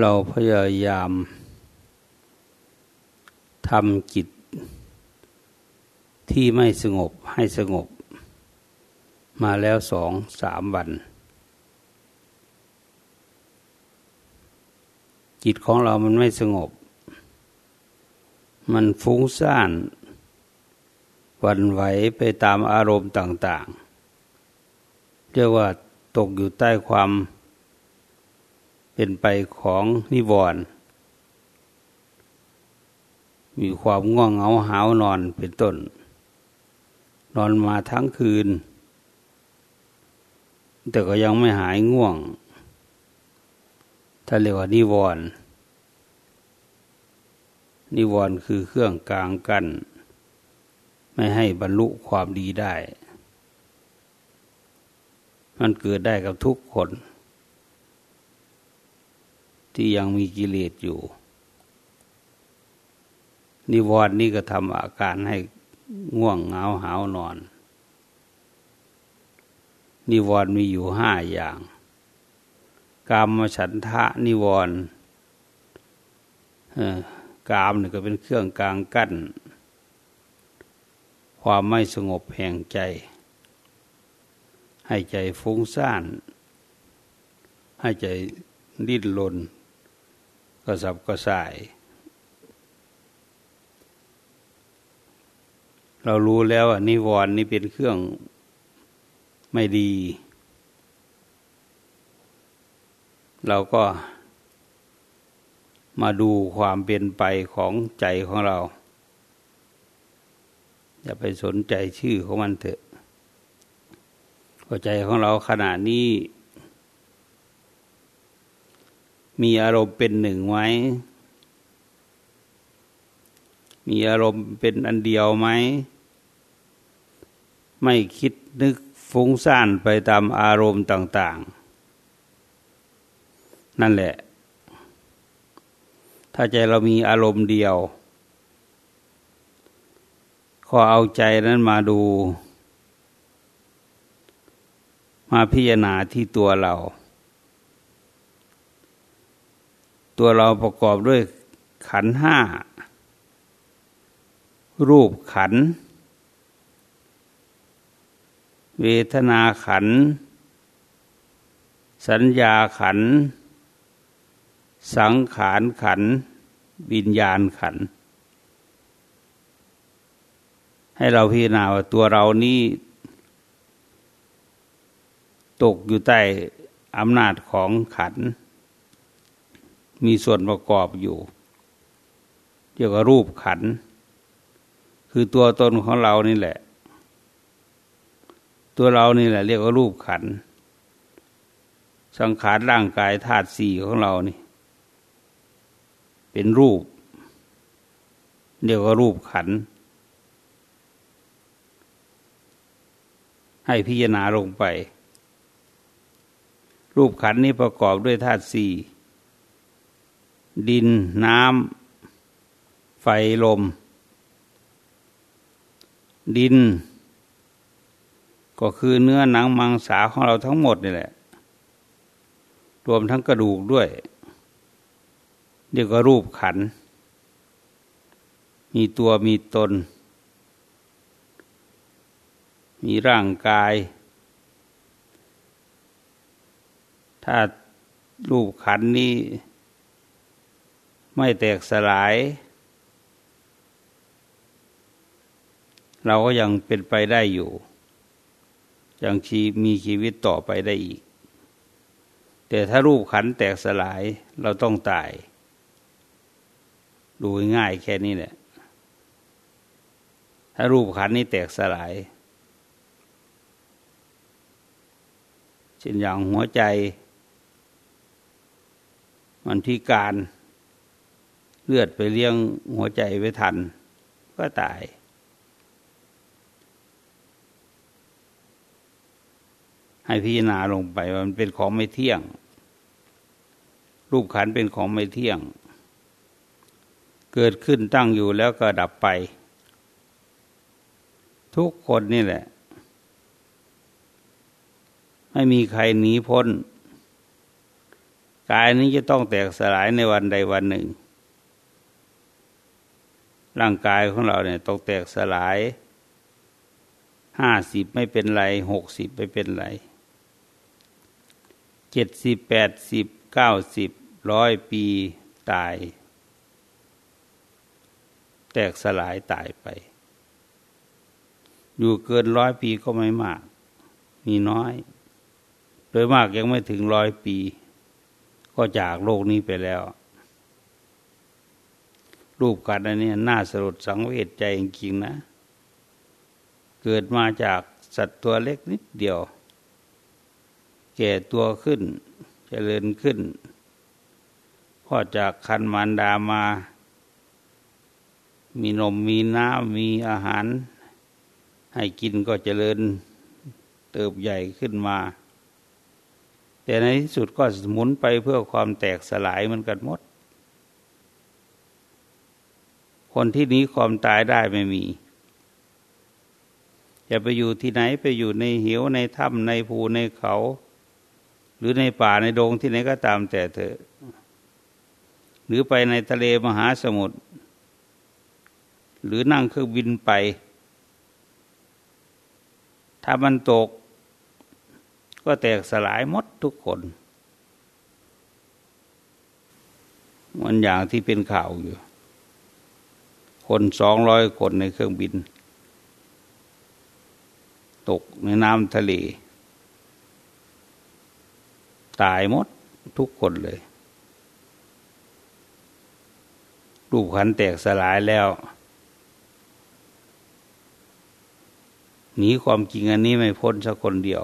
เราพยายามทำจิตที่ไม่สงบให้สงบ มาแล้วสองสามวัน จิตของเรามันไม่สงบ มันฟุ้งซ่านวันไหวไปตามอารมณ์ต่าง ๆ เรียกว่าตกอยู่ใต้ความ เป็นไปของนิวรณ์มีความง่วงเหงาหาวนอนเป็นต้น นอนมาทั้งคืน แต่ก็ยังไม่หายง่วง ถ้าเรียกว่านิวรณ์นิวรณ์คือเครื่องกลางกัน้นไม่ให้บรรลุความดีได้ มันเกิดได้กับทุกคน ที่ยังมีกิเลสอยู่ นิวรณ์นี่ก็ทำอาการให้ง่วงเหงาหาวนอน นิวรณ์มีอยู่ห้าอย่างกามฉันทะนิวรณ์กามนี่ก็เป็นเครื่องกลางกั้น ความไม่สงบแห่งใจ ให้ใจฟุ้งซ่าน ให้ใจดิ้นรน กระสับกระส่าย เรารู้แล้วว่านิวรณ์นี่เป็นเครื่องไม่ดี เราก็มาดูความเป็นไปของใจของเรา อย่าไปสนใจชื่อของมันเถอะหัวใจของเราขณะนี้ มีอารมณ์เป็นหนึ่งไหม มีอารมณ์เป็นอันเดียวไหม ไม่คิดนึกฟุ้งซ่านไปตามอารมณ์ต่าง ๆ นั่นแหละ ถ้าใจเรามีอารมณ์เดียวก็เอาใจนั้นมาดู มาพิจารณาที่ตัวเรา ตัวเราประกอบด้วยขันห้า รูปขัน เวทนาขัน สัญญาขัน สังขารขัน วิญญาณขัน ให้เราพิจารณาว่าตัวเรานี้ตกอยู่ใต้อำนาจของขัน มีส่วนประกอบอยู่เรียกว่ารูปขัน คือตัวตนของเรานี่แหละ ตัวเรานี่แหละ เรียกว่ารูปขัน สังขารร่างกายธาตุสี่ของเรานี่ เป็นรูป เรียกว่ารูปขัน ให้พิจารณาลงไป รูปขันนี้ประกอบด้วยธาตุสี่ ดินน้ำ ไฟลม ดิน ก็คือเนื้อหนังมังสาของเราทั้งหมดนี่แหละ รวมทั้งกระดูกด้วยเรียกว่ารูปขัน มีตัวมีตน มีร่างกาย ถ้ารูปขันนี้ ไม่แตกสลาย เราก็ยังเป็นไปได้อยู่ ยังชีมีชีวิตต่อไปได้อีก แต่ถ้ารูปขันแตกสลายเราต้องตาย ดูง่ายแค่นี้แหละ ถ้ารูปขันนี้แตกสลายเช่นอย่างหัวใจ มันพิการ เลือดไปเลี้ยงหัวใจไว้ทัน ก็ตาย ให้พิจารณาลงไปว่ามันเป็นของไม่เที่ยง รูปขันเป็นของไม่เที่ยง เกิดขึ้นตั้งอยู่แล้วก็ดับไป ทุกคนนี่แหละ ไม่มีใครหนีพ้น กายนี้จะต้องแตกสลายในวันใดวันหนึ่ง ร่างกายของเราเนี่ยต้องแตกสลายห้าสิบไม่เป็นไรหกสิบไม่เป็นไรเจ็ดสิบแปดสิบเก้าสิบร้อยปีตาย แตกสลายตายไป อยู่เกินร้อยปีก็ไม่มาก มีน้อย โดยมากยังไม่ถึงร้อยปี ก็จากโลกนี้ไปแล้ว รูปกันอันนี้น่าสลดสังเวชใจจริงๆนะ เกิดมาจากสัตว์ตัวเล็กนิดเดียว แก่ตัวขึ้นจเจริญขึ้นพอจากคันมารดามา มีนมมีน้ำมีอาหาร ให้กินก็เจริญเติบใหญ่ขึ้นมา แต่ในที่สุดก็หมุนไปเพื่อความแตกสลายมันกันหมด คนที่นี้ความตายได้ไม่มี จะไปอยู่ที่ไหนไปอยู่ในเหวในถ้ำในภูในเขา หรือในป่าในดงที่ไหนก็ตามแต่เถอะหรือไปในทะเลมหาสมุทรหรือนั่งเครื่องบินไป ถ้ามันตก ก็แตกสลายหมดทุกคนมันอย่างที่เป็นข่าวอยู่ คนสองร้อยคนในเครื่องบิน ตกในน้ำทะเล ตายหมดทุกคนเลย รูปขันแตกสลายแล้วหนีความจริงอันนี้ไม่พ้นสักคนเดียว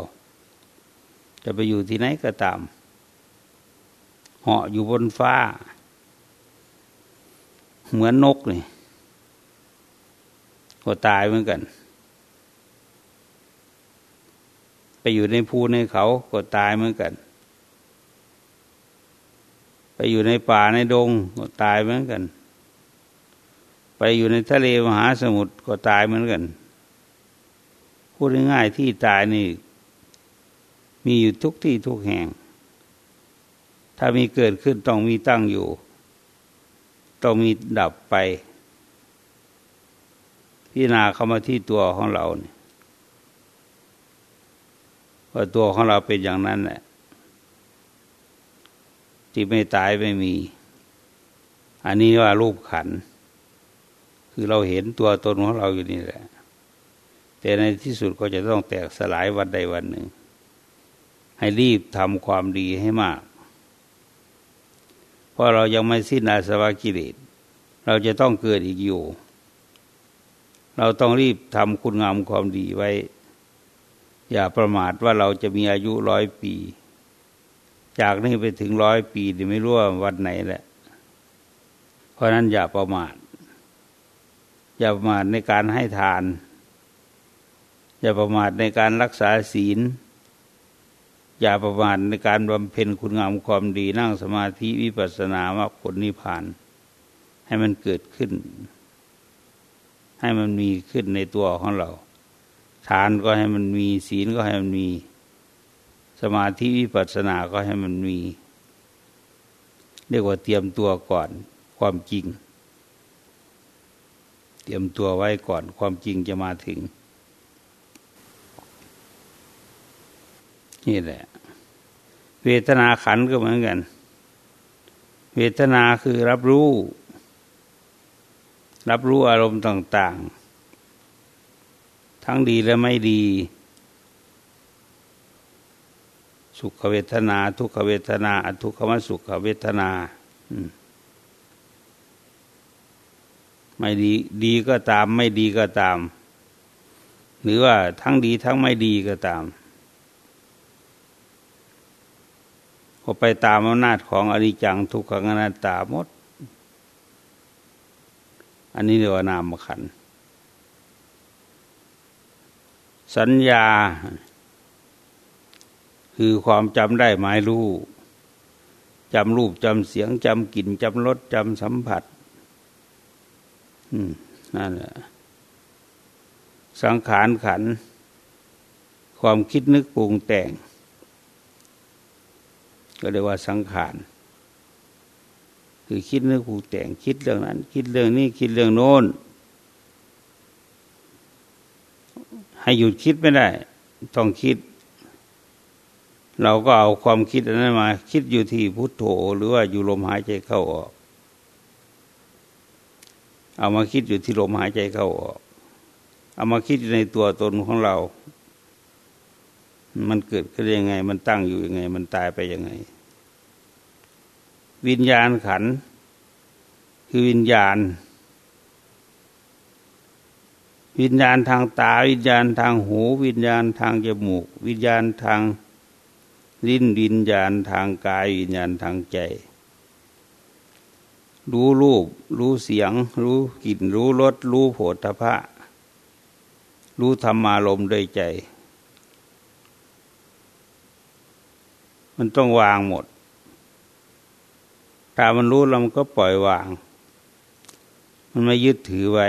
จะไปอยู่ที่ไหนก็ตามเหาะอยู่บนฟ้า เหมือนนกนี่ ก็ตายเหมือนกัน ไปอยู่ในภูในเขาก็ตายเหมือนกัน ไปอยู่ในป่าในดงก็ตายเหมือนกัน ไปอยู่ในทะเลมหาสมุทรก็ตายเหมือนกันพูดง่ายๆที่ตายนี่ มีอยู่ทุกที่ทุกแห่ง ถ้ามีเกิดขึ้นต้องมีตั้งอยู่ ต้องมีดับไป พิจารณาเข้ามาที่ตัวของเราเนี่ยว่าตัวของเราเป็นอย่างนั้นแหละที่ไม่ตายไม่มี อันนี้ว่ารูปขัน คือเราเห็นตัวตนของเราอยู่นี่แหละ แต่ในที่สุดก็จะต้องแตกสลายวันใดวันหนึ่ง ให้รีบทำความดีให้มาก เพราะเรายังไม่สิ้นอาสวะกิเลสเราจะต้องเกิดอีกอยู่ เราต้องรีบทำคุณงามความดีไว้ อย่าประมาทว่าเราจะมีอายุร้อยปี จากนี้ไปถึงร้อยปีนี่ไม่รู้ว่าวันไหนแหละ เพราะนั้นอย่าประมาท อย่าประมาทในการให้ทาน อย่าประมาทในการรักษาศีล อย่าประมาทในการบำเพ็ญคุณงามความดีนั่งสมาธิวิปัสสนามรรคผลนิพพาน ให้มันเกิดขึ้น ให้มันมีขึ้นในตัวของเรา ทานก็ให้มันมีศีลก็ให้มันมี สมาธิวิปัสสนาก็ให้มันมี เรียกว่าเตรียมตัวก่อนความจริง เตรียมตัวไว้ก่อนความจริงจะมาถึง นี่แหละ เวทนาขันก็เหมือนกัน เวทนาคือรับรู้ รับรู้อารมณ์ต่าง ๆ ทั้งดีและไม่ดี สุขเวทนา ทุกขเวทนาอทุกขมสุขเวทนาไม่ดี ดีก็ตาม ไม่ดีก็ตาม หรือว่าทั้งดีทั้งไม่ดีก็ตามก็ไปตามอำนาจของอนิจจังทุกขังอนัตตาหมด อันนี้เรียกว่านามขัน สัญญา คือความจำได้หมายรู้จำรูปจำเสียงจำกลิ่นจำรสจำสัมผัสนั่นแหละสังขารขัน ความคิดนึกปรุงแต่ง ก็เรียกว่าสังขาร คือคิดเรื่องผูกแต่งคิดเรื่องนั้น คิดเรื่องนี้คิดเรื่องโน้น ให้หยุดคิดไม่ได้ ต้องคิด เราก็เอาความคิดอันนั้นมา คิดอยู่ที่พุทโธหรือว่าอยู่ลมหายใจเข้าออกเอามาคิดอยู่ที่ลมหายใจเข้าออก เอามาคิดในตัวตนของเรา มันเกิดขึ้นยังไง มันตั้งอยู่ยังไง มันตายไปยังไง วิญญาณขัน คือวิญญาณ วิญญาณทางตา วิญญาณทางหู วิญญาณทางจมูก วิญญาณทางลิ้นวิญญาณทางกาย วิญญาณทางใจ รู้รูป รู้เสียง รู้กลิ่น รู้รส รู้โผฏฐะรู้ธรรมารมด้วยใจ มันต้องวางหมดามันรู้แล้วมันก็ปล่อยวาง มันไม่ยึดถือไว้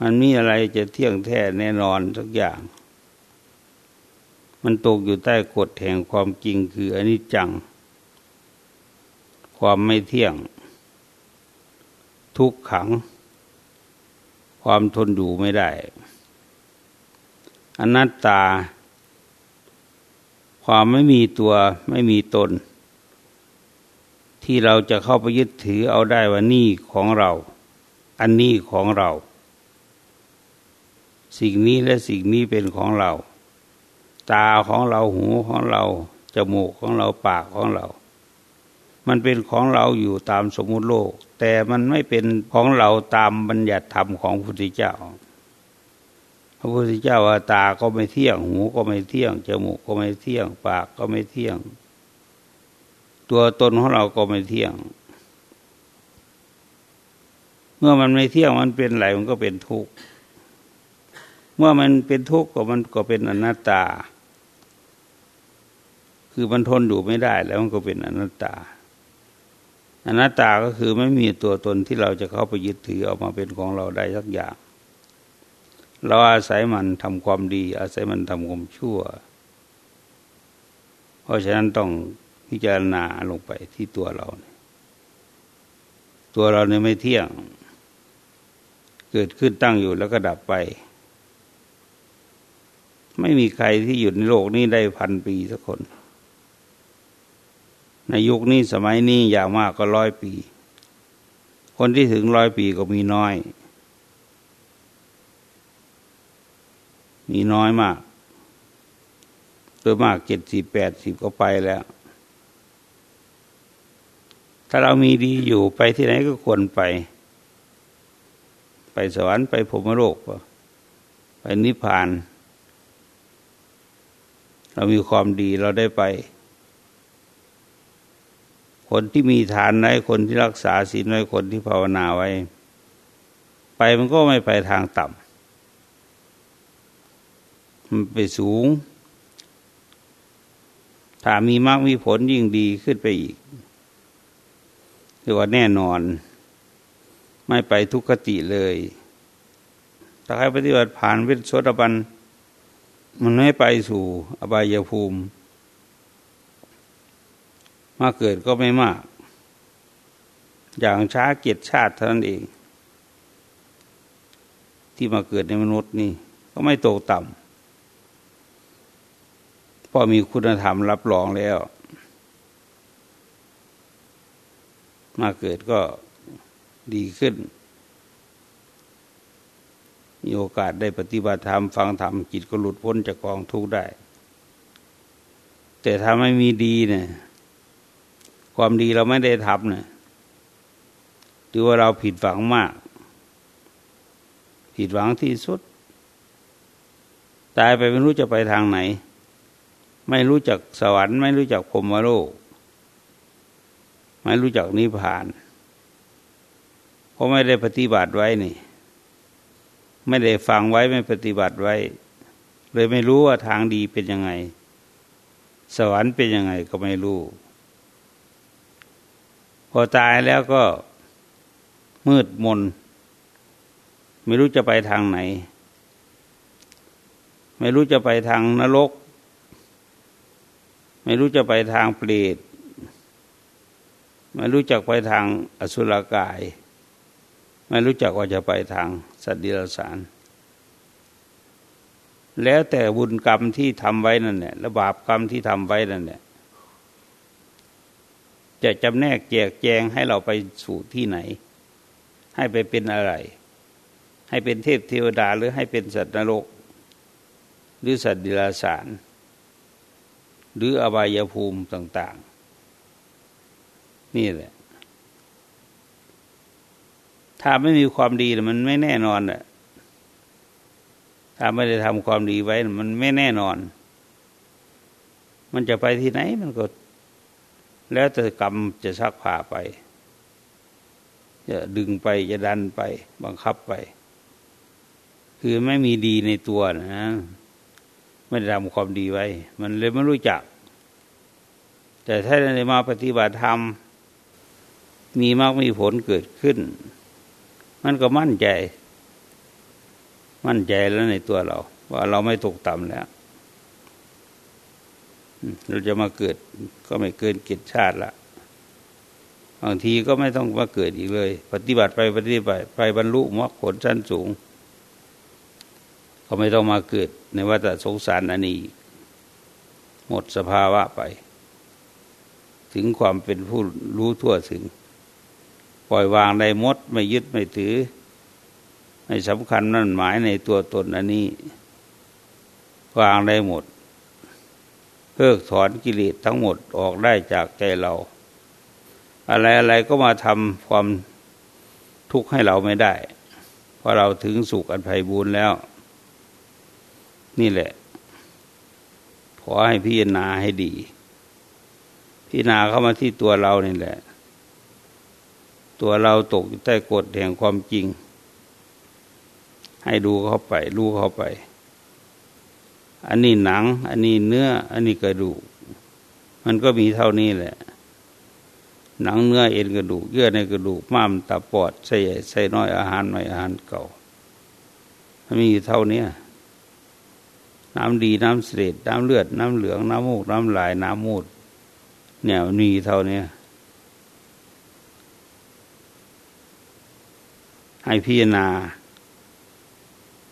มันมีอะไรจะเที่ยงแท้แน่นอนทุกอย่าง มันตกอยู่ใต้กฎแห่งความจริงคืออนิจจัง ความไม่เที่ยง ทุกขัง ความทนอยู่ไม่ได้ อนัตตา ความไม่มีตัวไม่มีตน ที่เราจะเข้าไปยึดถือเอาได้ว่านี่ของเรา อันนี้ของเรา สิ่งนี้และสิ่งนี้เป็นของเรา ตาของเราหูของเราจมูกของเราปากของเรา มันเป็นของเราอยู่ตามสมมุติโลก แต่มันไม่เป็นของเราตามบัญญัติธรรมของพระพุทธเจ้า ระพุทธเจ้าว่าตาก็ไม่เที่ยง หูก็ไม่เที่ยง จมูกก็ไม่เที่ยง ปากก็ไม่เที่ยง ตัวตนของเราก็ไม่เที่ยง เมื่อมันไม่เที่ยงมันเป็นอะไรมันก็เป็นทุกข์ เมื่อมันเป็นทุกข์ก็มันก็เป็นอนัตตา คือมันทนอยู่ไม่ได้แล้วมันก็เป็นอนัตตา อนัตตาก็คือไม่มีตัวตนที่เราจะเข้าไปยึดถือออกมาเป็นของเราได้สักอย่าง เราอาศัยมันทำความดี อาศัยมันทำความชั่ว เพราะฉะนั้นต้องพิจารณาลงไปที่ตัวเรา ตัวเราเนี่ยไม่เที่ยง เกิดขึ้นตั้งอยู่แล้วก็ดับไป ไม่มีใครที่อยู่ในโลกนี้ได้พันปีสักคน ในยุคนี้สมัยนี้อย่างมากก็ร้อยปี คนที่ถึงร้อยปีก็มีน้อย มีน้อยมากโดยมากเจ็ดสิบแปดสิบก็ไปแล้ว ถ้าเรามีดีอยู่ไปที่ไหนก็ควรไป ไปสวรรค์ไปพรมโลกไปนิพพาน เรามีความดีเราได้ไป คนที่มีฐานไว้คนที่รักษาศีลไว้คนที่ภาวนาไว้ ไปมันก็ไม่ไปทางต่ำ มันไปสูง ถ้ามีมากมีผลยิ่งดีขึ้นไปอีกคือว่าแน่นอน ไม่ไปทุกขติเลย ถ้าใครปฏิบัติผ่านเวทโสดบัน มันไม่ไปสู่อบายภูมิ มาเกิดก็ไม่มาก อย่างช้าเกียรติชาติเท่านั้นเอง ที่มาเกิดในมนุษย์นี่ ก็ไม่โตต่ำ ราะมีคุณธรรมรับรองแล้ว มาเกิดก็ดีขึ้น มีโอกาสได้ปฏิบัติธรรม ฟังธรรม จิตก็หลุดพ้นจากกองทุกข์ได้ แต่ถ้าไม่มีดีเนี่ยความดีเราไม่ได้ทำเนี่ยถือว่าเราผิดหวังมาก ผิดหวังที่สุด ตายไปไม่รู้จะไปทางไหน ไม่รู้จักสวรรค์ ไม่รู้จักพรมโลก ไม่รู้จักนิพพาน เพราะไม่ได้ปฏิบัติไว้นี่ ไม่ได้ฟังไว้ไม่ปฏิบัติไว้ เลยไม่รู้ว่าทางดีเป็นยังไง สวรรค์เป็นยังไงก็ไม่รู้ พอตายแล้วก็มืดมน ไม่รู้จะไปทางไหน ไม่รู้จะไปทางนรก ไม่รู้จะไปทางเปรตไม่รู้จักไปทางอสุรกาย ไม่รู้จักว่าจะไปทางสัตว์ดิลสาร แล้วแต่บุญกรรมที่ทำไว้นั่นแหละและบาปกรรมที่ทำไว้นั่นแหละจะจำแนกแจกแจงให้เราไปสู่ที่ไหน ให้ไปเป็นอะไร ให้เป็นเทพเทวดาหรือให้เป็นสัตว์นรก หรือสัตว์ดิลสาร หรืออบายภูมิต่าง ๆ นี่แหละ ถ้าไม่มีความดีมันไม่แน่นอนอะถ้าไม่ได้ทำความดีไว้ มันไม่แน่นอน มันจะไปที่ไหนมันก็ แล้วแต่กรรมจะชักพาไป จะดึงไปจะดันไป บังคับไป คือไม่มีดีในตัวนะ ไม่ได้ทำความดีไว้ มันเลยไม่รู้จัก แต่ถ้าได้มาปฏิบัติธรรม มีมากมีผลเกิดขึ้น มันก็มั่นใจ มั่นใจแล้วในตัวเรา ว่าเราไม่ตกต่ำแล้ว เราจะมาเกิดก็ไม่เกินกิจชาติละบางทีก็ไม่ต้องมาเกิดอีกเลย ปฏิบัติไปปฏิบัติไปบรรลุมรรคผลชั้นสูง ก็ไม่ต้องมาเกิด ในวัฏสงสารอันนี้ หมดสภาวะไป ถึงความเป็นผู้รู้ทั่วถึง ปล่อยวางได้มดไม่ยึดไม่ถือ ไม่สำคัญนั่นหมายในตัวตนอันนี้ วางได้หมดเพิกถอนกิเลสทั้งหมดออกได้จากใจเรา อะไรอะไรก็มาทำความทุกข์ให้เราไม่ได้ เพราะเราถึงสุขอันไพ่บูร์แล้ว นี่แหละ ขอให้พิจารณาให้ดี พิจารณาเข้ามาที่ตัวเรานี่แหละ ตัวเราตกอยู่ใต้กฎแห่งความจริง ให้ดูเข้าไป รู้เข้าไป อันนี้หนัง อันนี้เนื้อ อันนี้กระดูก มันก็มีเท่านี้แหละหนังเนื้อเอ็นกระดูก เยื่อในกระดูกม้ามตาปอดใส่ใหญ่ใส่น้อยอาหารใหม่อาหารเก่ามันมีเท่านี้ น้ำดีน้ำเสด็จน้ำเลือด น้ำเหลือง น้ำมูก น้ำลาย น้ำมูด เนี่ยมีเท่านี้ให้พิจารณา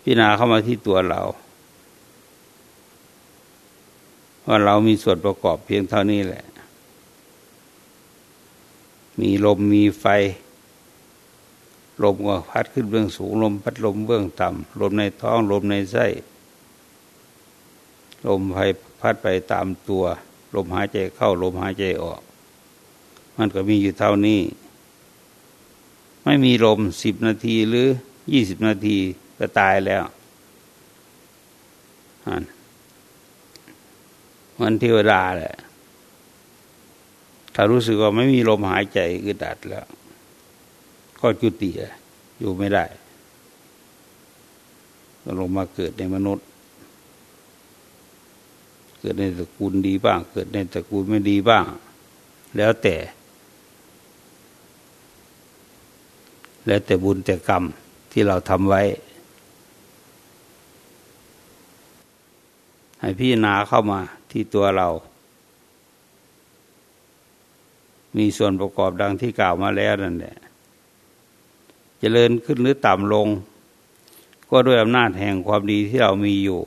พิจารณาเข้ามาที่ตัวเรา ว่าเรามีส่วนประกอบเพียงเท่านี้แหละ มีลมมีไฟ ลมก็พัดขึ้นเบื้องสูง ลมพัดลมเบื้องต่ำลมในท้อง ลมในไส้ ลมไฟพัดไปตามตัว ลมหายใจเข้า ลมหายใจออก มันก็มีอยู่เท่านี้ ไม่มีลมสิบนาทีหรือยี่สิบนาทีก็ตายแล้วมันเทวดาแหละถ้ารู้สึกว่าไม่มีลมหายใจอึดอัดแล้ว ก็จุติอยู่ไม่ได้ลงมาเกิดในมนุษย์ กิดในตระกูลดีบ้าง เกิดในตระกูลไม่ดีบ้าง แล้วแต่ แล้วแต่บุญแต่กรรมที่เราทำไว้ ให้พี่นาเข้ามาที่ตัวเรา มีส่วนประกอบดังที่กล่าวมาแล้วนั่นแหละจะเจริญขึ้นหรือต่ำลง ก็ด้วยอำนาจแห่งความดีที่เรามีอยู่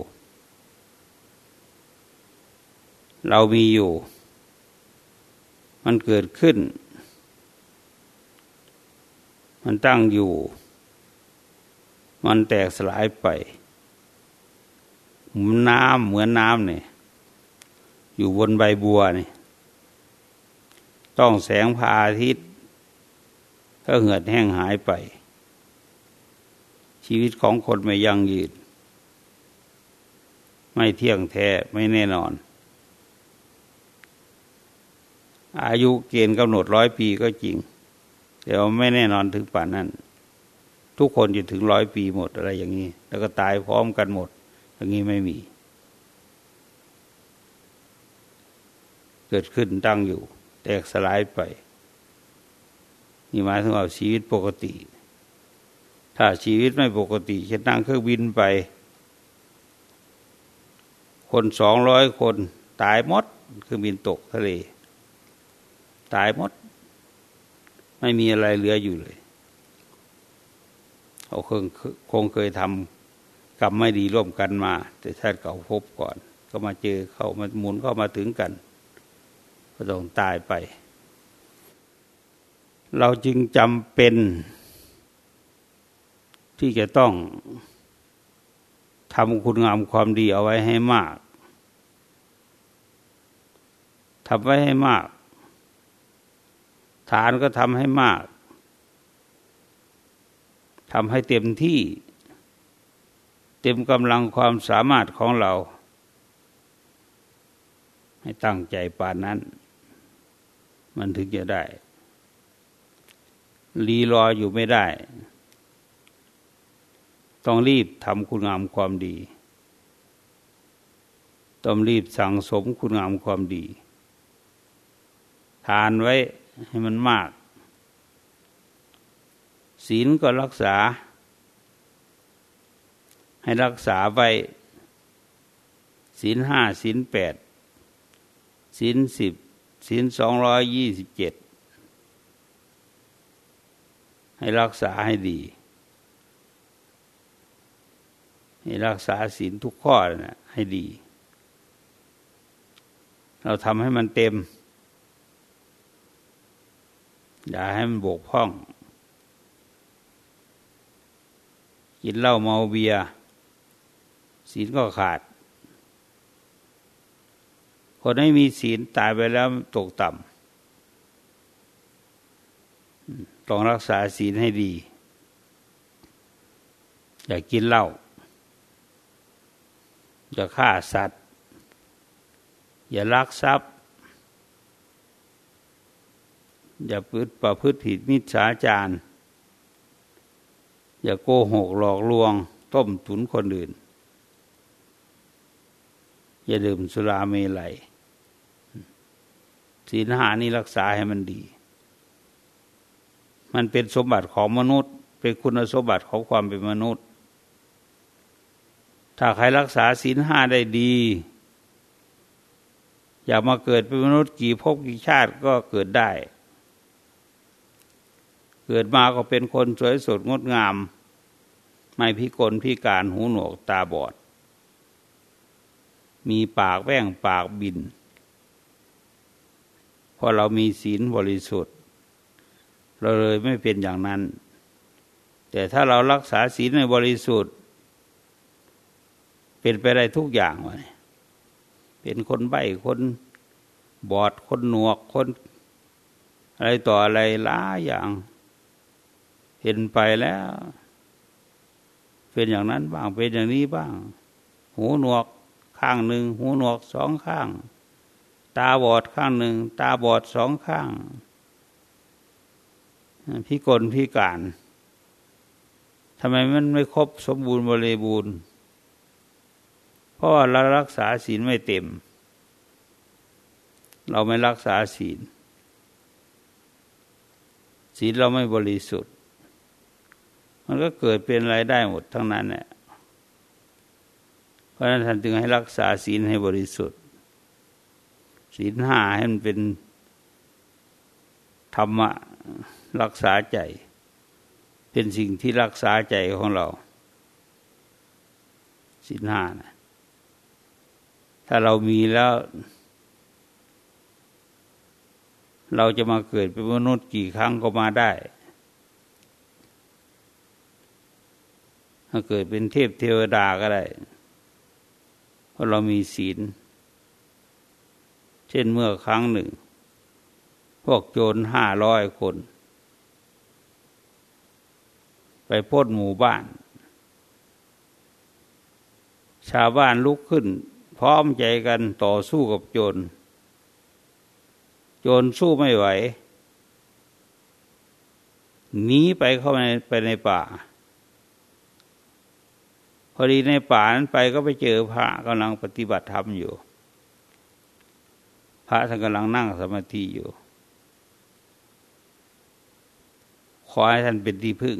เรามีอยู่ มันเกิดขึ้น มันตั้งอยู่ มันแตกสลายไปน้ำเหมือนน้ำเนี่ยอยู่บนใบบัวนี่ต้องแสงพระอาทิตย์ก็เหือดแห้งหายไป ชีวิตของคนไม่ยั่งยืน ไม่เที่ยงแท้ ไม่แน่นอน อายุเกณฑ์กำหนดร้อยปีก็จริง แต่ว่าไม่แน่นอนถึงป่านนั้น ทุกคนจะถึงร้อยปีหมดอะไรอย่างนี้ แล้วก็ตายพร้อมกันหมด อย่างนี้ไม่มี เกิดขึ้นตั้งอยู่ แตกสลายไป นี่หมายถึงว่าชีวิตปกติ ถ้าชีวิตไม่ปกติจะนั่งเครื่องบินไป คนสองร้อยคนตายหมดเครื่องบินตกทะเล ตายหมด ไม่มีอะไรเหลืออยู่เลยเขาคงคงเคยทำกรรมไม่ดีร่วมกันมา แต่ชาติเก่าพบก่อน ก็มาเจอเข้ามาหมุนเข้ามาถึงกัน ก็ต้องตายไป เราจึงจำเป็น ที่จะต้องทำคุณงามความดีเอาไว้ให้มากทำไว้ให้มาก ฐานก็ทำให้มากทำให้เต็มที่ เต็มกำลังความสามารถของเรา ให้ตั้งใจปานนั้น มันถึงจะได้ รีรออยู่ไม่ได้ ต้องรีบทำคุณงามความดี ต้องรีบสั่งสมคุณงามความดี ทานไว้ ให้มันมาก ศีลก็รักษา ให้รักษาไว้ศีลห้าศีลแปดศีลสิบศีลสองร้อยยี่สิบเจ็ดให้รักษาให้ดี ให้รักษาศีลทุกข้อนะให้ดี เราทำให้มันเต็ม อย่าให้มันบกพร่องกินเหล้าเมาเบียศีลก็ขาด คนไม่มีศีลตายไปแล้วตกต่ำต้องรักษาศีลให้ดี อย่ากินเหล้าอย่าฆ่าสัตว์ อย่าลักทรัพย์ อย่าพืชประพฤติผิดมิจฉาจารอย่าโกหกหลอกลวง ต้มตุนคนอื่น อย่าดื่มสุราเมลัยศีลหานี้รักษาให้มันดี มันเป็นสมบัติของมนุษย์ เป็นคุณสมบัติของความเป็นมนุษย์ ถ้าใครรักษาศีลห้าได้ดี อยากมาเกิดเป็นมนุษย์กี่ภพกี่ชาติก็เกิดได้ เกิดมาก็เป็นคนสวยสดงดงาม ไม่พิกลพิการหูหนวกตาบอด มีปากแว่งปากบินเพราะเรามีศีลบริสุทธิ์ เราเลยไม่เป็นอย่างนั้น แต่ถ้าเรารักษาศีลในบริสุทธิ์ เป็นไปได้ทุกอย่างวะเป็นคนใบ้คนบอดคนหนวกคนอะไรต่ออะไรล้าอย่าง เห็นไปแล้ว เป็นอย่างนั้นบ้างเป็นอย่างนี้บ้าง หูหนวกข้างหนึ่ง หูหนวกสองข้าง ตาบอดข้างหนึ่ง ตาบอดสองข้างพิกลพิการทำไมมันไม่ครบสมบูรณ์บริบูรณ์ เพราะเรารักษาศีลไม่เต็ม เราไม่รักษาศีลศีลเราไม่บริสุทธิ์ มันก็เกิดเป็นอะไรได้หมดทั้งนั้นแหละเพราะนั้นท่านจึงให้รักษาศีลให้บริสุทธิ์ศีลห้าให้มันเป็นธรรมะรักษาใจ เป็นสิ่งที่รักษาใจของเราศีลห้านะถ้าเรามีแล้ว เราจะมาเกิดเป็นมนุษย์กี่ครั้งก็มาได้ ถ้าเกิดเป็นเทพเทวดาก็ได้ เพราะเรามีศีล เช่นเมื่อครั้งหนึ่ง พวกโจรห้าร้อยคน ไปพ้นหมู่บ้าน ชาวบ้านลุกขึ้น พร้อมใจกันต่อสู้กับโจร โจรสู้ไม่ไหวหนีไปเข้าไปในไปในป่า พอดีในป่านั้นไปก็ไปเจอพระกำลังปฏิบัติธรรมอยู่ พระท่านกำลังนั่งสมาธิอยู่ ขอให้ท่านเป็นที่พึ่ง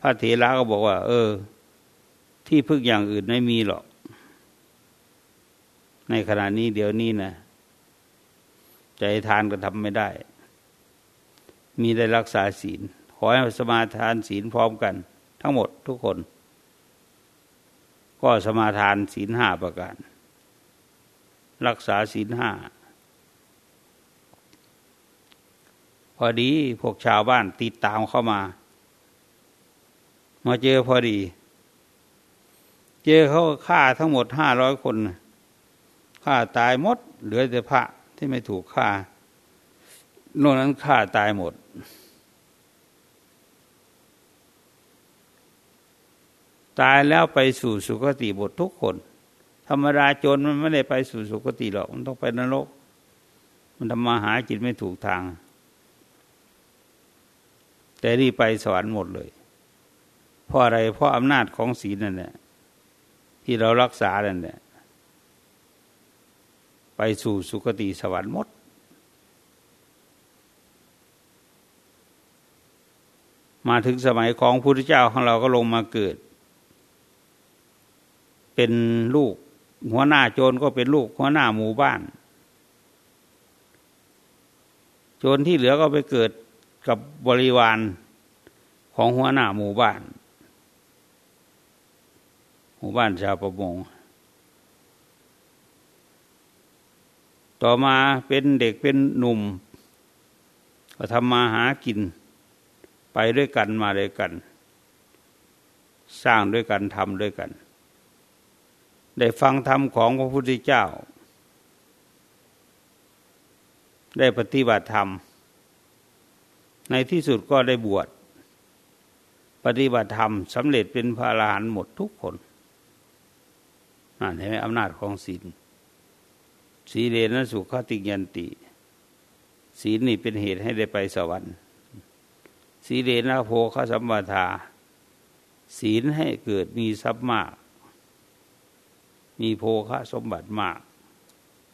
พระเถระก็บอกว่า เออ ที่พึ่งอย่างอื่นไม่มีหรอก ในขณะนี้เดี๋ยวนี้นะใจทานก็ทำไม่ได้ มีได้รักษาศีล อให้สมาทานศีลพร้อมกัน ทั้งหมดทุกคน ก็สมาทานศีลห้าประการ รักษาศีลห้าพอดีพวกชาวบ้านติดตามเข้ามา มาเจอพอดี เจอเขาฆ่าทั้งหมดห้าร้อยคนฆ่าตายหมด เหลือแต่พระที่ไม่ถูกฆ่านอกนั้นฆ่าตายหมด ตายแล้วไปสู่สุคติหมดทุกคน ธรรมดาจนมันไม่ได้ไปสู่สุคติหรอก มันต้องไปนรก มันทำมาหาจิตไม่ถูกทาง แต่นี่ไปสวรรค์หมดเลย เพราะอะไร เพราะอำนาจของศีลนั่นแหละที่เรารักษานั่นแหละไปสู่สุคติสวรรค์หมด มาถึงสมัยของพระพุทธเจ้าของเราก็ลงมาเกิด เป็นลูก หัวหน้าโจรก็เป็นลูกหัวหน้าหมู่บ้าน โจรที่เหลือก็ไปเกิดกับบริวารของหัวหน้าหมู่บ้าน หมู่บ้านชาวประมง ต่อมาเป็นเด็กเป็นหนุ่ม ก็ทำมาหากิน ไปด้วยกันมาด้วยกัน สร้างด้วยกันทำด้วยกัน ได้ฟังธรรมของพระพุทธเจ้า ได้ปฏิบัติธรรม ในที่สุดก็ได้บวชปฏิบัติธรรมสำเร็จเป็นพระอรหันต์หมดทุกคนนั่นเห็นไหมอำนาจของศีลสีเลนะสุขติยันติ ศีลนี่เป็นเหตุให้ได้ไปสวรรค์สีเลนะโพคสัมมาทา ศีลให้เกิดมีทรัพย์มาก มีโภคะสมบัติมาก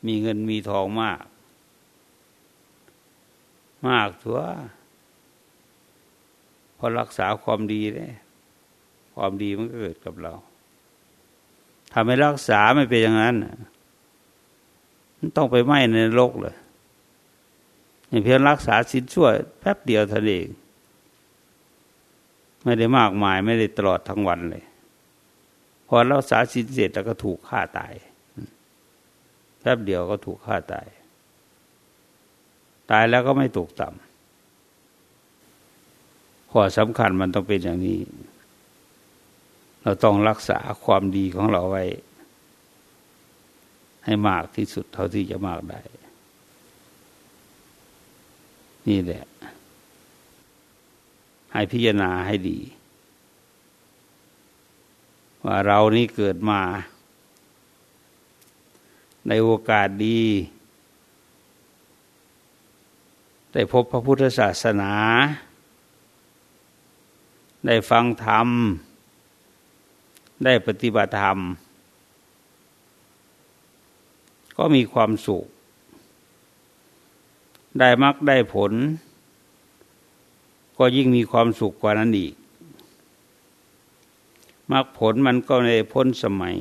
มีเงินมีทองมาก มากถัวพอรักษาความดีเลยความดีมันก็เกิดกับเราถ้าไม่รักษาไม่เป็นอย่างนั้นต้องไปไหม้ในโลกเลยเพียงรักษาสินชั่วแป๊บเดียวเท่านั้นเอง ไม่ได้มากมายไม่ได้ตลอดทั้งวันเลย พอรักษาสินเสร็จแล้วก็ถูกฆ่าตายแป๊บเดียวก็ถูกฆ่าตาย ตายแล้วก็ไม่ตกต่ำข้อสำคัญมันต้องเป็นอย่างนี้ เราต้องรักษาความดีของเราไว้ ให้มากที่สุดเท่าที่จะมากได้ นี่แหละ ให้พิจารณาให้ดี ว่าเรานี่เกิดมา ในโอกาสดี ได้พบพระพุทธศาสนา ได้ฟังธรรม ได้ปฏิบัติธรรม ก็มีความสุข ได้มรรคได้ผล ก็ยิ่งมีความสุขกว่านั้นอีก มรรคผลมันก็ในพ้นสมัย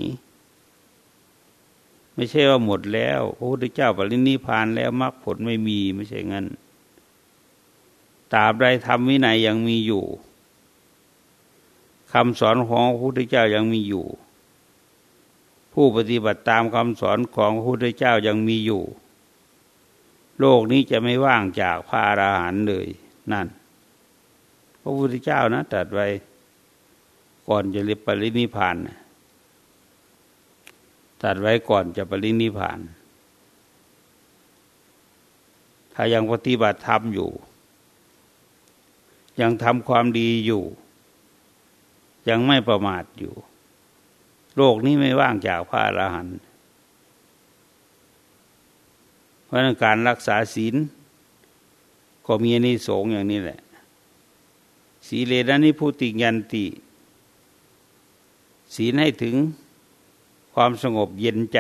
ไม่ใช่ว่าหมดแล้วพระพุทธเจ้าปรินิพานแล้วมรรคผลไม่มีไม่ใช่งั้นตราบใดทำวินัยยังมีอยู่คำสอนของพระพุทธเจ้ายังมีอยู่ ผู้ปฏิบัติตามคำสอนของพระพุทธเจ้ายังมีอยู่ โลกนี้จะไม่ว่างจากพระอราหันต์เลยนั่น พระพุทธเจ้านะตรัสไว้ ก่อนจะเรียปรินิพานตัดไว้ก่อนจะปรินิพาน ถ้ายังปฏิบัติธรรมอยู่ ยังทำความดีอยู่ ยังไม่ประมาทอยู่ โลกนี้ไม่ว่างจากพระอรหันต์เพราะการรักษาศีล ก็มีนิสงอย่างนี้แหละสีเลนะนิพุติยันติ ศีลให้ถึงความสงบเย็นใจ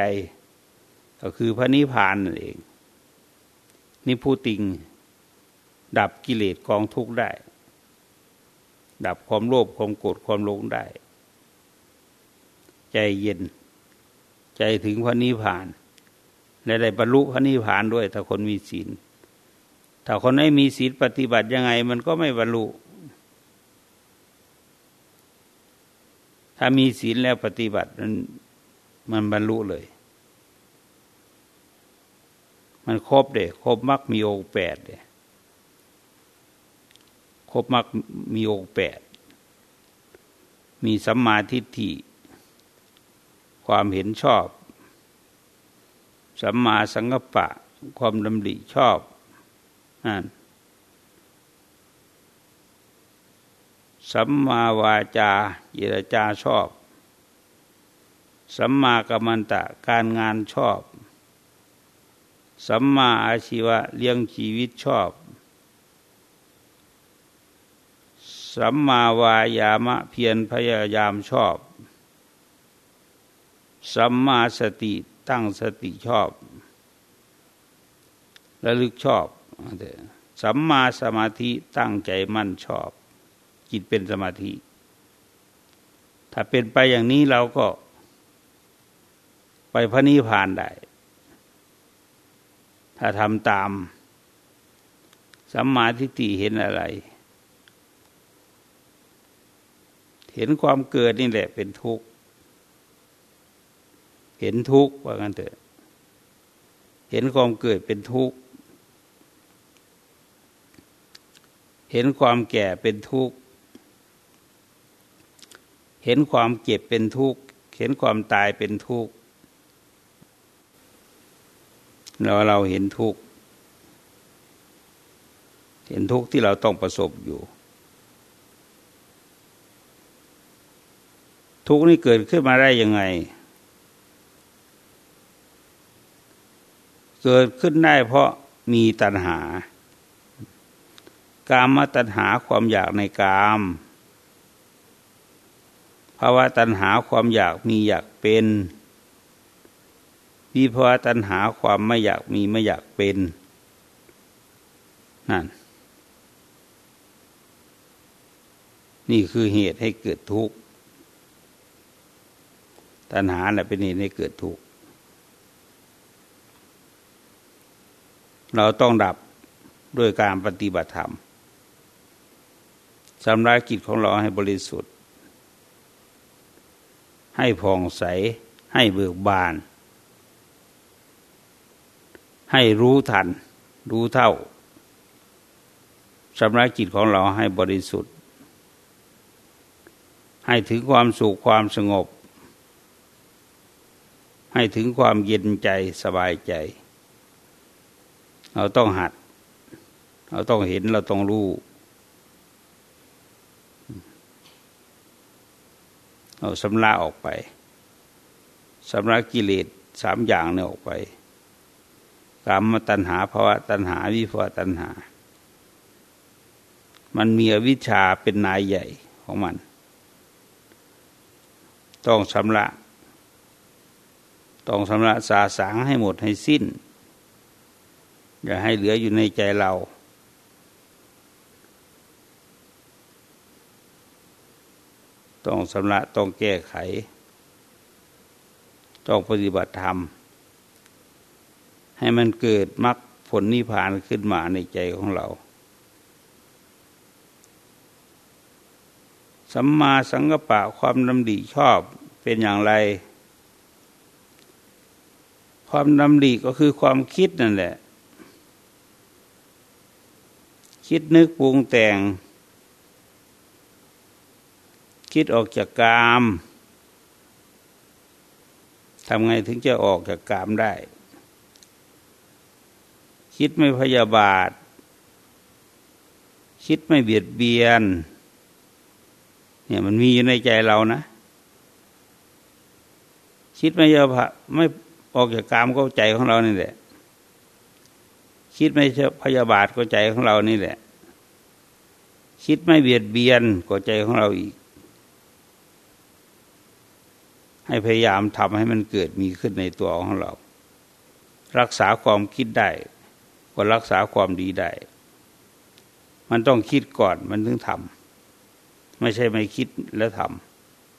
ก็คือพระนิพพานนั่นเอง นิพุติง ดับกิเลสกองทุกข์ได้ ดับความโลภความโกรธความหลงได้ ใจเย็น ใจถึงพระนิพพานและได้บรรลุพระนิพพานด้วย ถ้าคนมีศีลถ้าคนไม่มีศีลปฏิบัติยังไง มันก็ไม่บรรลุ ถ้ามีศีลแล้วปฏิบัติมันมันบรรลุเลย มันครบเด็ครบมรรคมีองค์แปดเด็ครบมรรคมีองค์แปด มีสัมมาทิฏฐิ ความเห็นชอบ สัมมาสังกัปปะ ความดำริชอบนั่น สัมมาวาจาเยรจาชอบ สัมมากัมมันตะการงานชอบ สัมมาอาชีวะเลี้ยงชีวิตชอบ สัมมาวายามะเพียรพยายามชอบ สัมมาสติตั้งสติชอบระลึกชอบ สัมมาสมาธิตั้งใจมั่นชอบ จิตเป็นสมาธิ ถ้าเป็นไปอย่างนี้เราก็ ไปพระนิพพานได้ ถ้าทำตาม สัมมาทิฏฐิเห็นอะไร เห็นความเกิดนี่แหละเป็นทุกข์ เห็นทุกข์ว่างั้นเถอะ เห็นความเกิดเป็นทุกข์เห็นความแก่เป็นทุกข์ ห็นความเจ็บเป็นทุกข์ เห็นความตายเป็นทุกข์เราเราเห็นทุกข์เห็นทุกข์ที่เราต้องประสบอยู่ ทุกข์นี้เกิดขึ้นมาได้ยังไง เกิดขึ้นได้เพราะมีตัณหา กามตัณหาความอยากในกาม ภาวะตัณหาความอยากมีอยากเป็นวิภาวะตัณหาความไม่อยากมีไม่อยากเป็นนั่นนี่คือเหตุให้เกิดทุกข์ตัณหาแหละเป็นเหตุให้เกิดทุกข์เราต้องดับด้วยการปฏิบัติธรรมสำระกิจของเราให้บริสุทธิ์ ให้ผ่องใส ให้เบิกบาน ให้รู้ทัน รู้เท่าสำระจิตของเราให้บริสุทธิ์ ให้ถึงความสุขความสงบ ให้ถึงความเย็นใจสบายใจ เราต้องหัด เราต้องเห็นเราต้องรู้ เอาสำลักออกไปสำลักกิเลสสามอย่างเนี่ยออกไปกรรมตัณหาภาวะตัณหาวิภาวะตัณหา มันมีอวิชชาเป็นนายใหญ่ของมัน ต้องสำลักต้องชำระสาสางให้หมดให้สิ้น อย่าให้เหลืออยู่ในใจเรา ต้องชำระต้องแก้ไข ต้องปฏิบัติธรรม ให้มันเกิดมรรคผลนิพพานขึ้นมาในใจของเรา สัมมาสังกปะความดำดิชอบเป็นอย่างไร ความดำริก็คือความคิดนั่นแหละ คิดนึกปรุงแต่ง คิดออกจากกามทำไงถึงจะออกจากกามได้ คิดไม่พยาบาท คิดไม่เบียดเบียน เนี่ยมันมีอยู่ในใจเรานะ คิดไม่ยาบาไม่ออกจากกามก็ใจของเรานี่แหละ คิดไม่พยาบาทก็ใจของเรานี่แหละ คิดไม่เบียดเบียนก็ใจของเราอีก ให้พยายามทำให้มันเกิดมีขึ้นในตัวของเรา รักษาความคิดได้ก็รักษาความดีได้ มันต้องคิดก่อนมันถึงทำไม่ใช่ไม่คิดแล้วท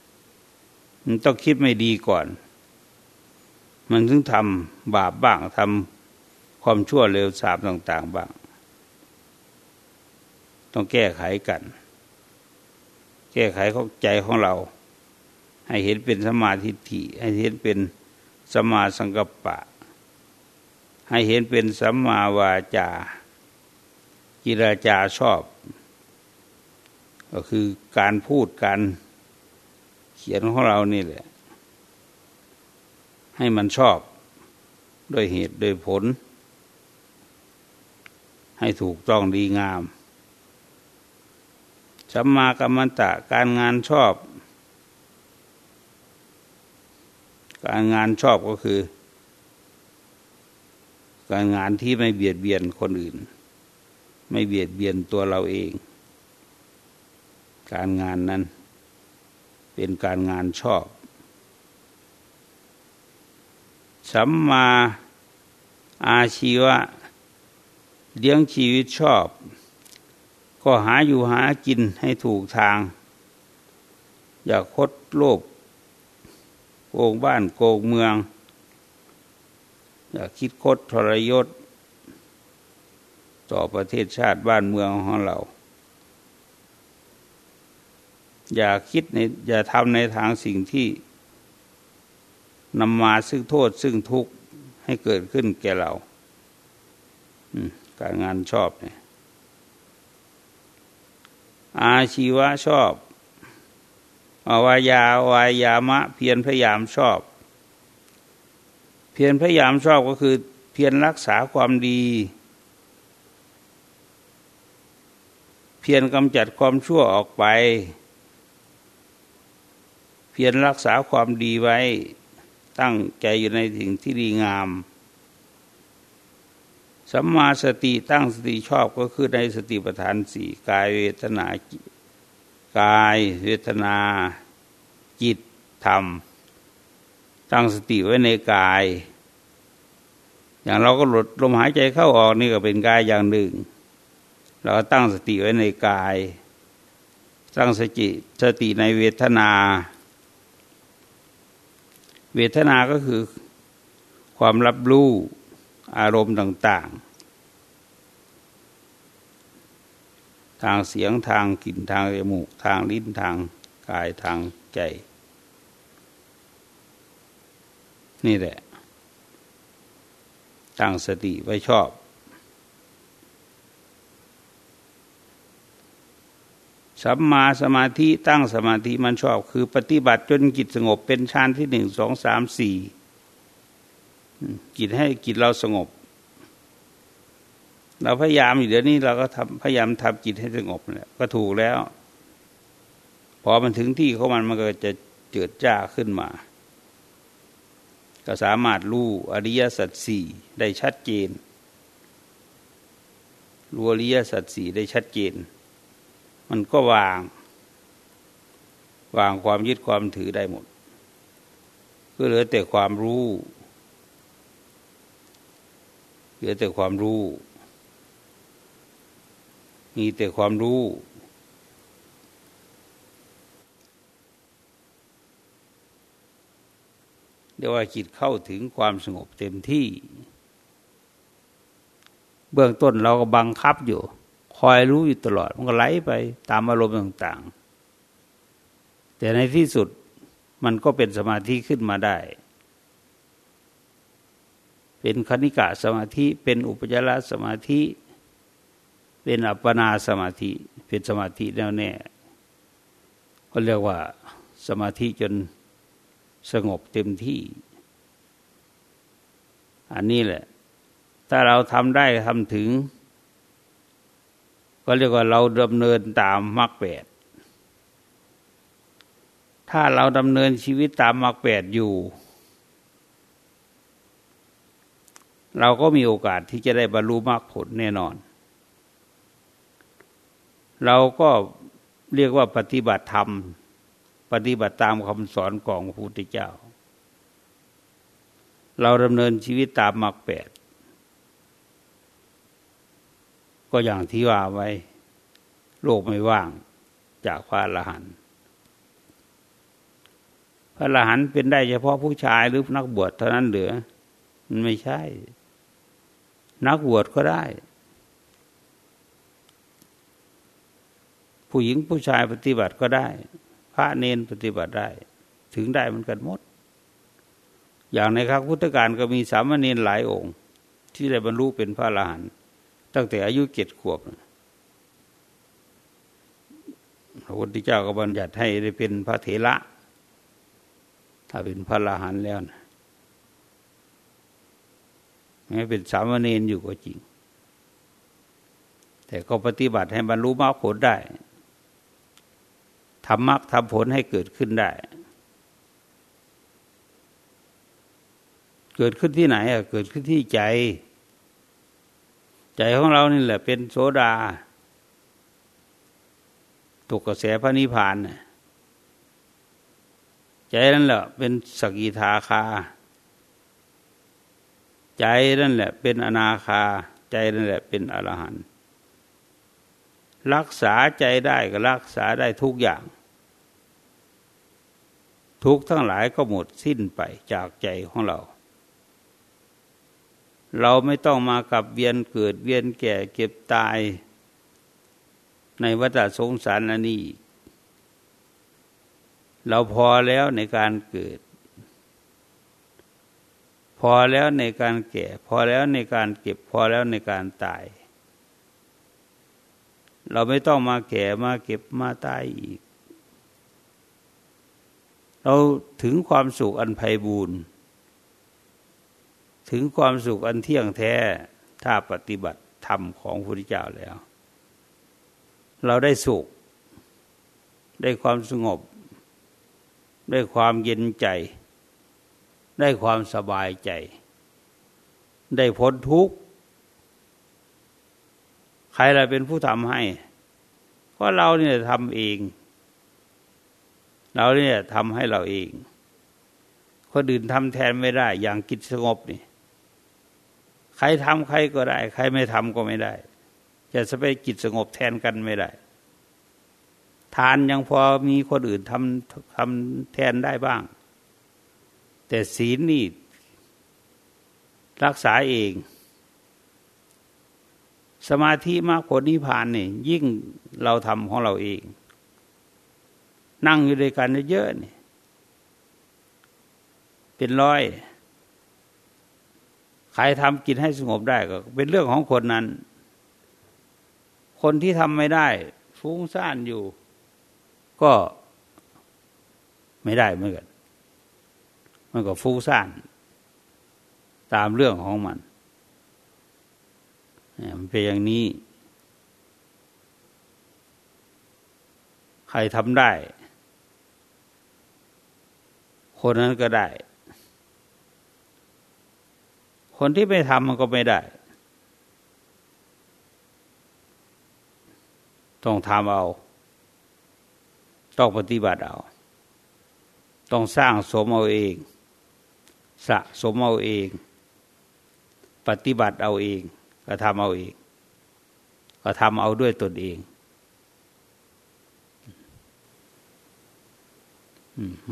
ำมันต้องคิดไม่ดีก่อน มันถึงทำบาปบ้างทำความชั่วเร็วสาบต่าง ๆ บ้าง ต้องแก้ไขกัน แก้ไขข้อใจของเรา ให้เห็นเป็นสมาธิฐิให้เห็นเป็นสมาสังกปะ ให้เห็นเป็นสัมมาวาจาจิราจาชอบ ก็คือการพูดการเขียนของเรานี่แหละ ให้มันชอบด้วยเหตุโดยผล ให้ถูกต้องดีงามสัมมากัมมันตะการงานชอบ การงานชอบก็คือ การงานที่ไม่เบียดเบียนคนอื่น ไม่เบียดเบียนตัวเราเอง การงานนั้น เป็นการงานชอบสัมมาอาชีวะ เลี้ยงชีวิตชอบ ก็หาอยู่หากินให้ถูกทาง อย่าคดโลภ โกงบ้านโกงเมืองอย่าคิดคดทรยศ ต่อประเทศชาติบ้านเมืองของเรา อย่าคิดในอย่าทำในทางสิ่งที่นำมาซึ่งโทษซึ่งทุกข์ให้เกิดขึ้นแก่เราการงานชอบเนี่ยอาชีวะชอบ วายาวายามะ เพียรพยายามชอบ เพียรพยายามชอบก็คือ เพียรรักษาความดี เพียรกำจัดความชั่วออกไป เพียรรักษาความดีไว้ ตั้งใจอยู่ในสิ่งที่ดีงามสัมมาสติตั้งสติชอบก็คือในสติปัฏฐานสี่กายเวทนา กายเวทนา จิตธรรม ตั้งสติไว้ในกาย อย่างเราก็หลดลมหายใจเข้าออกนี่ก็เป็นกายอย่างหนึ่ง เราก็ตั้งสติไว้ในกาย ตั้งสติสติในเวทนา เวทนาก็คือความรับรู้อารมณ์ต่าง ๆ ทางเสียงทางกลิ่นทางจมูกทางลิ้นทางกายทางใจ นี่แหละตั้งสติไว้ชอบ สัมมาสมาธิตั้งสมาธิมันชอบ คือปฏิบัติจนจิตสงบเป็นฌานที่หนึ่งสองสามสี่จิตให้จิตเราสงบ เราพยายามอยู่เดี๋ยวนี้เราก็ทำพยายามทำจิตให้สงบเนี่ยก็ถูกแล้ว พอมันถึงที่ของมันมันก็จะเจิดจ้าขึ้นมา ก็สามารถรู้อริยสัจสี่ได้ชัดเจนรู้อริยสัจสี่ได้ชัดเจน มันก็วาง วางความยึดความถือได้หมด ก็เหลือแต่ความรู้ เหลือแต่ความรู้ มีแต่ความรู้ เรียกว่าจิตเข้าถึงความสงบเต็มที่ เบื้องต้นเราก็บังคับอยู่ คอยรู้อยู่ตลอด มันก็ไหลไปตามอารมณ์ต่าง ๆ แต่ในที่สุดมันก็เป็นสมาธิขึ้นมาได้ เป็นคณิกะสมาธิ เป็นอุปจารสมาธิ เป็นอัปปนาสมาธิ เป็นสมาธิแน่วแน่ก็เรียกว่าสมาธิจนสงบเต็มที่ อันนี้แหละ ถ้าเราทำได้ทำถึง ก็เรียกว่าเราดำเนินตามมรรคแปดถ้าเราดำเนินชีวิตตามมรรคแปดอยู่ เราก็มีโอกาสที่จะได้บรรลุมรรคผลแน่นอน เราก็เรียกว่าปฏิบัติธรรม ปฏิบัติตามคำสอนของพระพุทธเจ้า เราดำเนินชีวิตตามมรรคแปดก็อย่างที่ว่าไว้ โลกไม่ว่างจากพระอรหันต์พระอรหันต์เป็นได้เฉพาะผู้ชายหรือนักบวชเท่านั้นเหลือ มันไม่ใช่ นักบวชก็ได้ ผู้หญิงผู้ชายปฏิบัติก็ได้ พระเนนปฏิบัติได้ ถึงได้มันกันหมด อย่างในครั้งพุทธกาลก็มีสามเณรหลายองค์ ที่ได้บรรลุเป็นพระอรหันต์ตั้งแต่อายุเจ็ดขวบพระพุทธเจ้าก็บัญญัติให้ได้เป็นพระเถระถ้าเป็นพระอรหันต์แล้วนะแม้เป็นสามเณรอยู่ก็จริง แต่ก็ปฏิบัติให้บรรลุมรรคผลได้ ทำมรรคทำผลให้เกิดขึ้นได้ เกิดขึ้นที่ไหนอะเกิดขึ้นที่ใจ ใจของเรานี่แหละ เป็นโสดาตกกระแสพระนิพพานน่ะใจนั่นแหละ เป็นสกิทาคา ใจนั่นแหละ เป็นอนาคา ใจนั่นแหละ เป็นอรหันต์ รักษาใจได้ก็รักษาได้ทุกอย่าง ทุกทั้งหลายก็หมดสิ้นไปจากใจของเรา เราไม่ต้องมากับเวียนเกิดเวียนแก่เก็บตายในวัฏสงสารอันนี้ เราพอแล้วในการเกิด พอแล้วในการแก่ พอแล้วในการเก็บพอแล้วในการตาย เราไม่ต้องมาแก่มาเก็บมาตายอีก เราถึงความสุขอันไพ่บูรณ์ถึงความสุขอันเที่ยงแท้ถ้าปฏิบัติธรรมของพระพุทธเจ้าแล้ว เราได้สุข ได้ความสงบ ได้ความเย็นใจ ได้ความสบายใจ ได้พ้นทุกข์ รเราเป็นผู้ทำให้ก็เราเนี่ยทำเอง เราเนี่ยทำให้เราเองคนอื่นทำแทนไม่ได้ อย่างกิจสงบนี่ใครทำใครก็ได้ ใครไม่ทำก็ไม่ได้ จะสไปกิจสงบแทนกันไม่ได้ ทานยังพอมีคนอื่นทำทำแทนได้บ้าง แต่ศีลนี่รักษาเอง สมาธิมากผลนิพพานนี่ยิ่งเราทำของเราเอง นั่งอยู่ด้วยกันเยอะๆนี่เป็นร้อยใครทำกินให้สงบได้ก็ เป็นเรื่องของคนนั้น คนที่ทำไม่ได้ ฟุ้งซ่านอยู่ ก็ไม่ได้เหมือนกันมันก็ฟุ้งซ่าน ตามเรื่องของมัน มันเป็นอย่างนี้ ใครทำได้ คนนั้นก็ได้ คนที่ไม่ทำมันก็ไม่ได้ ต้องทำเอา ต้องปฏิบัติเอา ต้องสร้างสมเอาเอง สะสมเอาเอง ปฏิบัติเอาเอง ก็ทำเอาเองก็ทำเอาด้วยตนเอง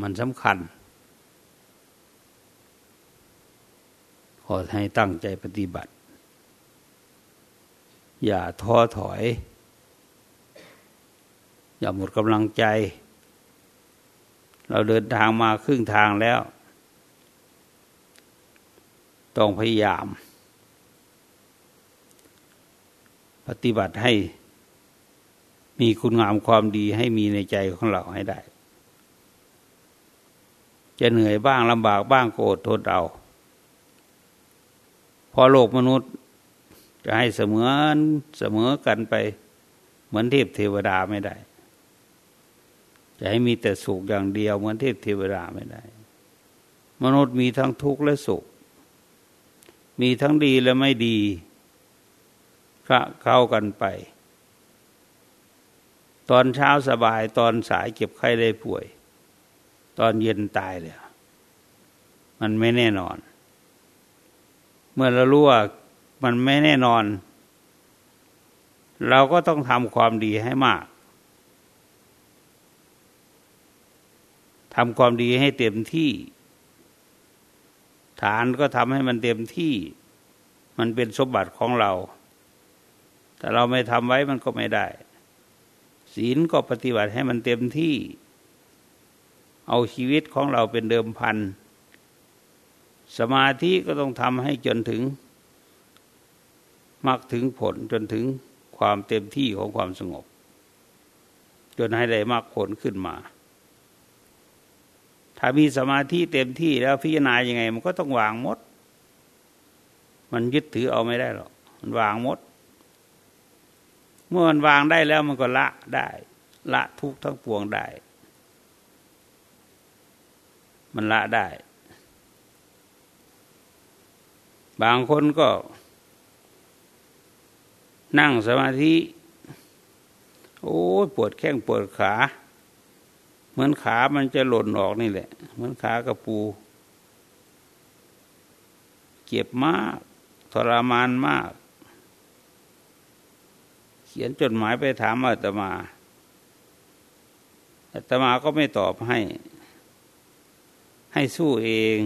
มันสำคัญ ขอให้ตั้งใจปฏิบัติ อย่าท้อถอย อย่าหมดกำลังใจ เราเดินทางมาครึ่งทางแล้ว ต้องพยายาม ปฏิบัติให้มีคุณงามความดีให้มีในใจของเราให้ได้ จะเหนื่อยบ้างลำบากบ้างโกรธทนเอาพอโลกมนุษย์จะให้เสมอเสมอกันไป เหมือนเทพเทวดาไม่ได้ จะให้มีแต่สุขอย่างเดียวเหมือนเทพเทวดาไม่ได้ มนุษย์มีทั้งทุกข์และสุข มีทั้งดีและไม่ดี ก็เข้ากันไป ตอนเช้าสบายตอนสายเก็บไข้ได้ป่วย ตอนเย็นตายเลยมันไม่แน่นอน เมื่อเรารู้ว่ามันไม่แน่นอน เราก็ต้องทำความดีให้มากททำความดีให้เต็มที่ ฐานก็ทำให้มันเต็มที่ มันเป็นสมบัติของเรา แต่เราไม่ทำไว้มันก็ไม่ได้ ศีลก็ปฏิบัติให้มันเต็มที่ เอาชีวิตของเราเป็นเดิมพัน สมาธิก็ต้องทำให้จนถึงมักถึงผลจนถึงความเต็มที่ของความสงบ จนให้ได้มากผลขึ้นมา ถ้ามีสมาธิเต็มที่แล้วพิจารณายังไง มันก็ต้องวางมด มันยึดถือเอาไม่ได้หรอก มันวางมด เมื่อมันวางได้แล้วมันก็ละได้ ละทุกทั้งปวงได้ มันละได้ บางคนก็ นั่งสมาธิ โอ้ปวดแข้งปวดขา เหมือนขามันจะหล่นออกนี่แหละ เหมือนขากระปู เจ็บมาก ทรมานมาก เขียนจดหมายไปถามอาตมาอาตมาก็ไม่ตอบให้ ให้สู้เอง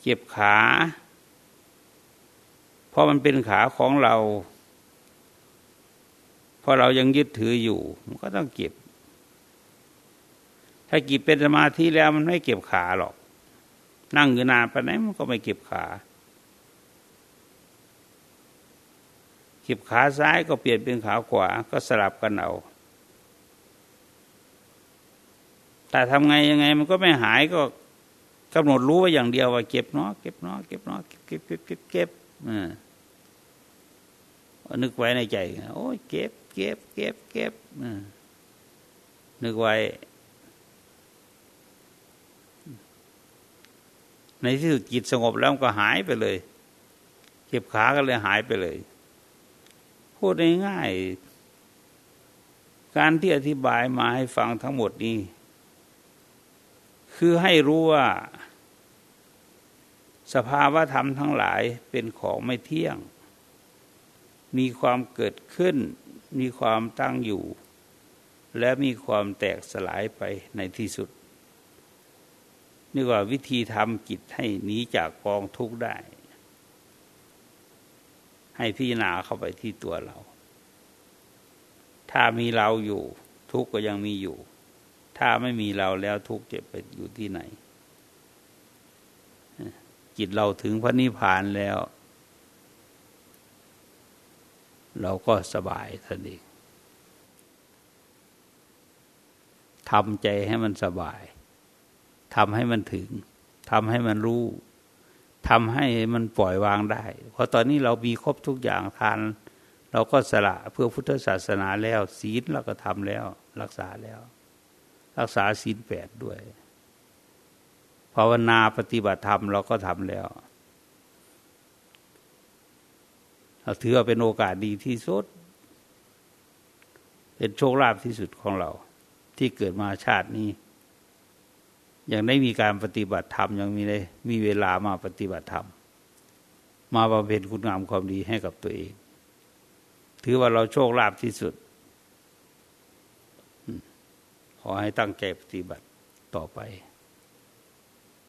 เจ็บขา เพราะมันเป็นขาของเรา เพราะเรายังยึดถืออยู่ มันก็ต้องเก็บ ถ้ากิบเป็นสมาธิแล้วมันไม่เก็บขาหรอก นั่งอยู่นานไปไหนมันก็ไม่เก็บขา เก็บขาซ้ายก็เปลี่ยนเป็นขาขวาก็สลับกันเอาแต่ทำไงยังไงมันก็ไม่หายก็กำหนดรู้ไว้อย่างเดียวว่าเก็บเนาะเก็บเนาะเก็บเนาะเก็บเก็บเก็บเก็บเก็บอ่านึกไว้ในใจโอ้ยเก็บเก็บเก็บเก็บนึกไว้ ในที่สุดจิตสงบแล้วก็หายไปเลย เก็บขาก็เลยหายไปเลย พูดง่ายๆการที่อธิบายมาให้ฟังทั้งหมดนี้คือให้รู้ว่า สภาวะธรรมทั้งหลายเป็นของไม่เที่ยง มีความเกิดขึ้น มีความตั้งอยู่ และมีความแตกสลายไปในที่สุด นี่ว่าวิธีทำจิตให้หนีจากกองทุกข์ได้ ให้พิจารณาเข้าไปที่ตัวเรา ถ้ามีเราอยู่ ทุกข์ก็ยังมีอยู่ ถ้าไม่มีเราแล้วทุกข์จะไปอยู่ที่ไหน จิตเราถึงพระนิพพานแล้ว เราก็สบายท่านเองทำใจให้มันสบาย ทำให้มันถึง ทำให้มันรู้ ทำให้มันปล่อยวางได้ เพราะตอนนี้เรามีครบทุกอย่างทาน เราก็สละเพื่อพุทธศาสนาแล้วศีลเราก็ทำแล้ว รักษาแล้ว รักษาศีลแปดด้วยภาวนาปฏิบัติธรรมเราก็ทำแล้วเราถือว่าเป็นโอกาสดีที่สุด เป็นโชคลาภที่สุดของเรา ที่เกิดมาชาตินี้ ยังได้มีการปฏิบัติธรรมยังมีได้มีเวลามาปฏิบัติธรรม มาบำเพ็ญคุณงามความดีให้กับตัวเอง ถือว่าเราโชคลาภที่สุด ขอให้ตั้งใจปฏิบัติต่อไป